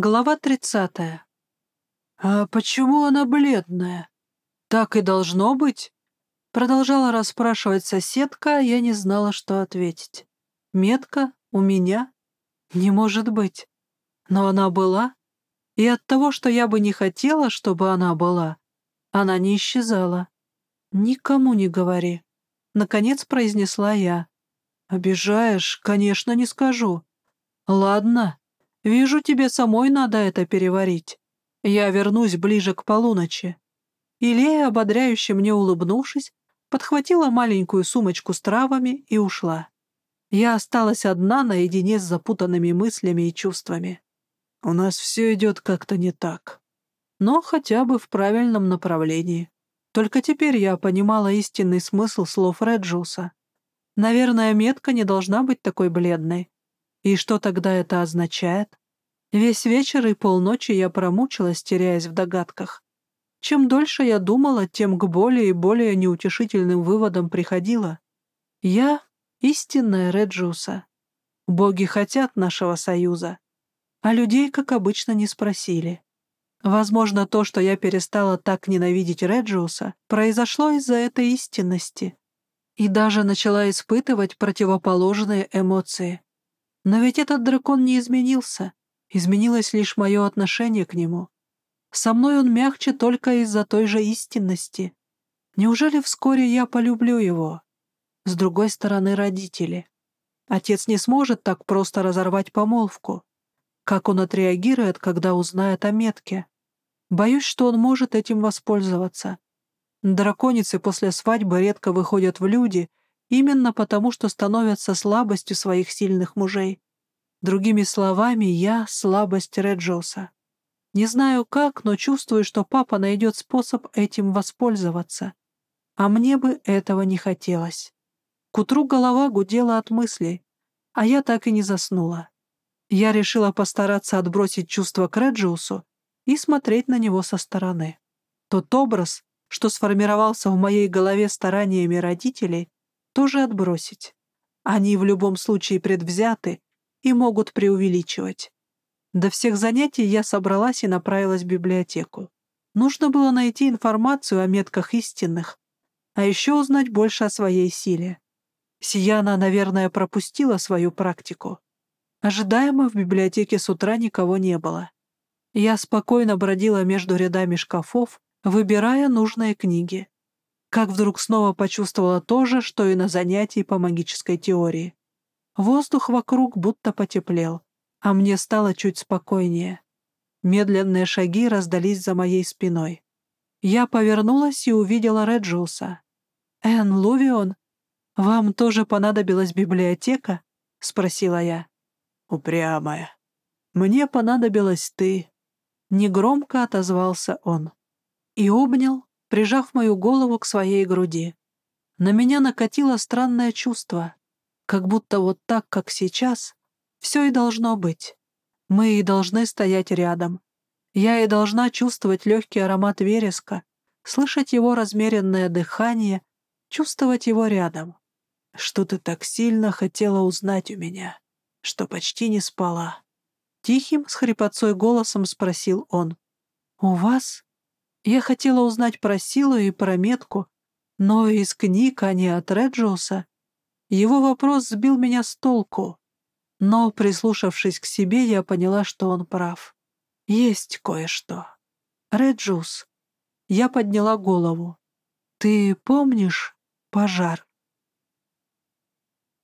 Глава тридцатая. «А почему она бледная? Так и должно быть?» Продолжала расспрашивать соседка, я не знала, что ответить. «Метка? У меня? Не может быть. Но она была. И от того, что я бы не хотела, чтобы она была, она не исчезала. Никому не говори. Наконец произнесла я. «Обижаешь? Конечно, не скажу. Ладно, Вижу, тебе самой надо это переварить. Я вернусь ближе к полуночи». Илея, ободряюще мне улыбнувшись, подхватила маленькую сумочку с травами и ушла. Я осталась одна наедине с запутанными мыслями и чувствами. У нас все идет как-то не так. Но хотя бы в правильном направлении. Только теперь я понимала истинный смысл слов Реджуса. Наверное, метка не должна быть такой бледной. И что тогда это означает? Весь вечер и полночи я промучилась, теряясь в догадках. Чем дольше я думала, тем к более и более неутешительным выводам приходила. Я — истинная Реджуса. Боги хотят нашего союза. А людей, как обычно, не спросили. Возможно, то, что я перестала так ненавидеть Реджиуса, произошло из-за этой истинности. И даже начала испытывать противоположные эмоции. Но ведь этот дракон не изменился. Изменилось лишь мое отношение к нему. Со мной он мягче только из-за той же истинности. Неужели вскоре я полюблю его? С другой стороны, родители. Отец не сможет так просто разорвать помолвку. Как он отреагирует, когда узнает о метке? Боюсь, что он может этим воспользоваться. Драконицы после свадьбы редко выходят в люди именно потому, что становятся слабостью своих сильных мужей. Другими словами, я — слабость Реджоса. Не знаю как, но чувствую, что папа найдет способ этим воспользоваться. А мне бы этого не хотелось. К утру голова гудела от мыслей, а я так и не заснула. Я решила постараться отбросить чувство к Реджиусу и смотреть на него со стороны. Тот образ, что сформировался в моей голове стараниями родителей, тоже отбросить. Они в любом случае предвзяты и могут преувеличивать. До всех занятий я собралась и направилась в библиотеку. Нужно было найти информацию о метках истинных, а еще узнать больше о своей силе. Сияна, наверное, пропустила свою практику. Ожидаемо в библиотеке с утра никого не было. Я спокойно бродила между рядами шкафов, выбирая нужные книги. Как вдруг снова почувствовала то же, что и на занятии по магической теории. Воздух вокруг будто потеплел, а мне стало чуть спокойнее. Медленные шаги раздались за моей спиной. Я повернулась и увидела Реджиуса. «Энн Лувион, вам тоже понадобилась библиотека?» — спросила я. «Упрямая. Мне понадобилась ты», — негромко отозвался он. И обнял, прижав мою голову к своей груди. На меня накатило странное чувство. Как будто вот так, как сейчас, все и должно быть. Мы и должны стоять рядом. Я и должна чувствовать легкий аромат вереска, слышать его размеренное дыхание, чувствовать его рядом. Что ты так сильно хотела узнать у меня, что почти не спала. Тихим, с хрипотцой голосом спросил он. «У вас?» Я хотела узнать про силу и про метку, но из книг, а не от Реджиуса, его вопрос сбил меня с толку, но, прислушавшись к себе, я поняла, что он прав. Есть кое-что. Реджус. Я подняла голову. Ты помнишь пожар?